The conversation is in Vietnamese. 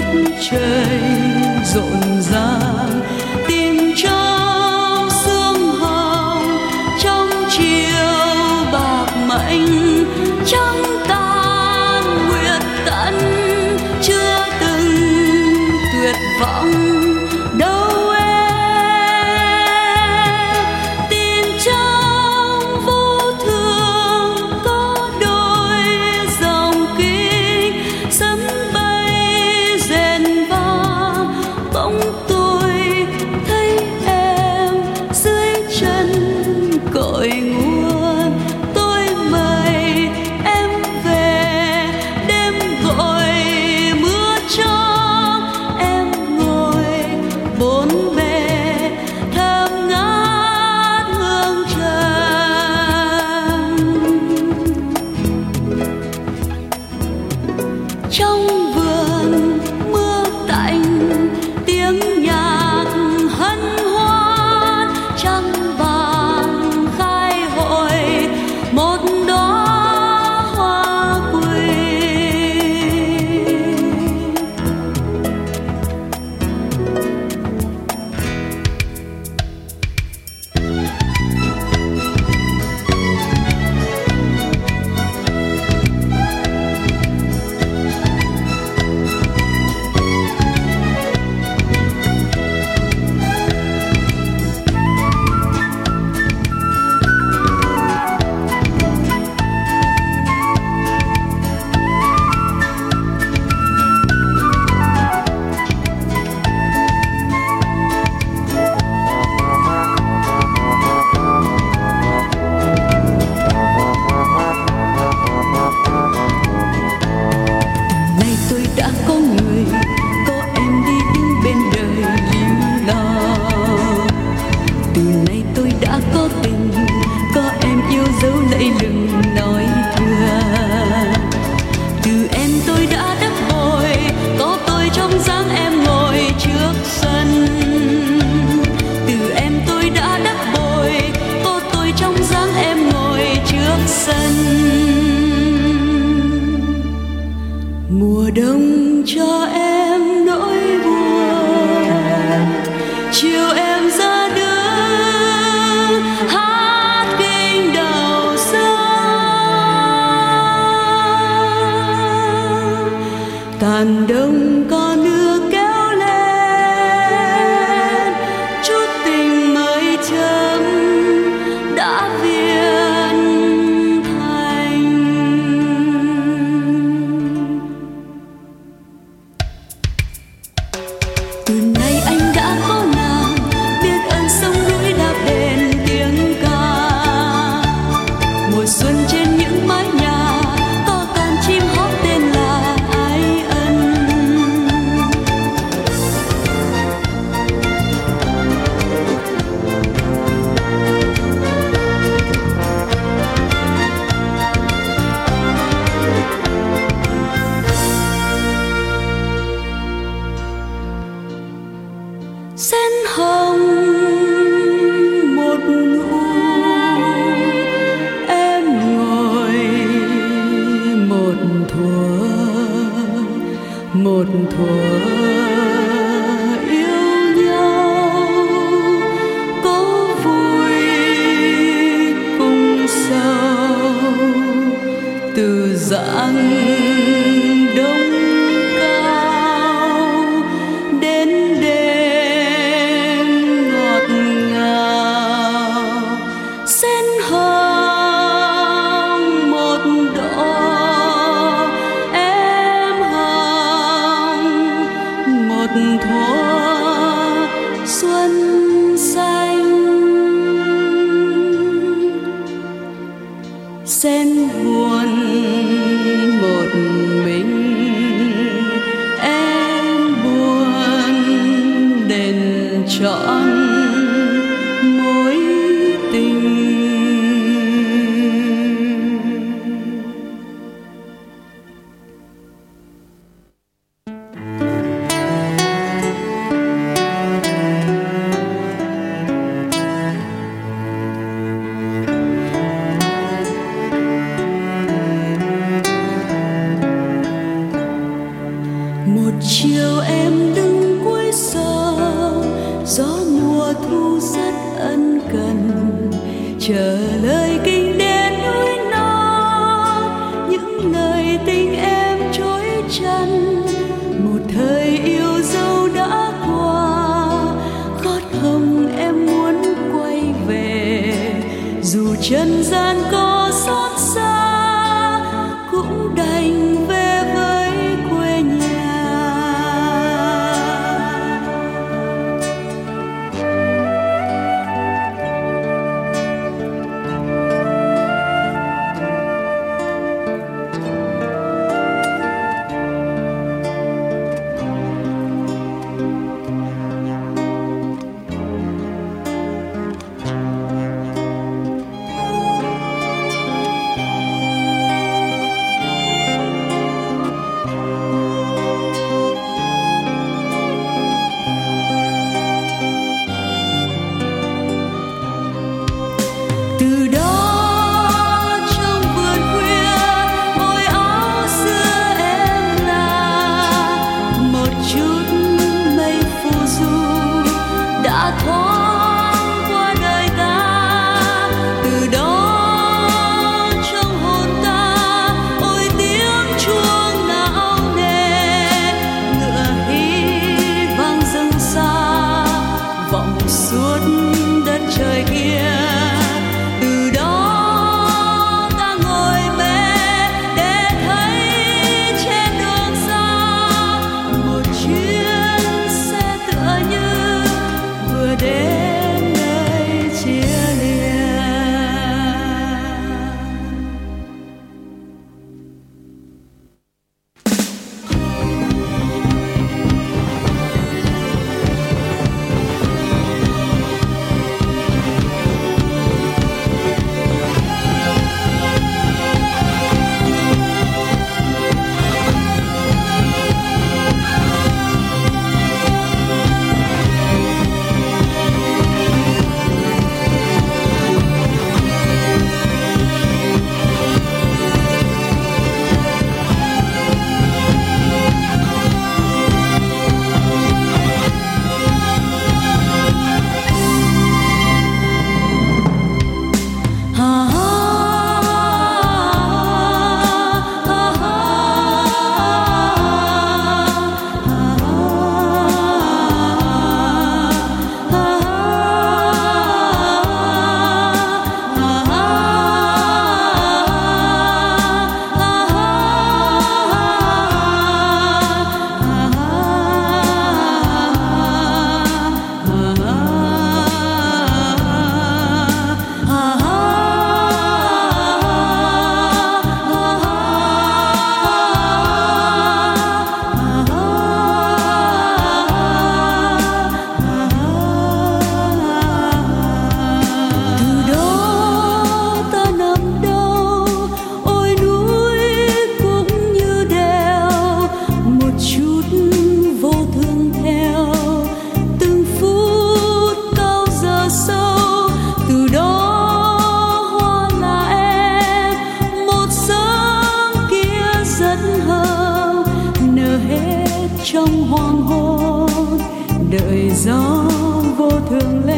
đất trời rộn ràng sen buồn. chờ lớn gió vô thường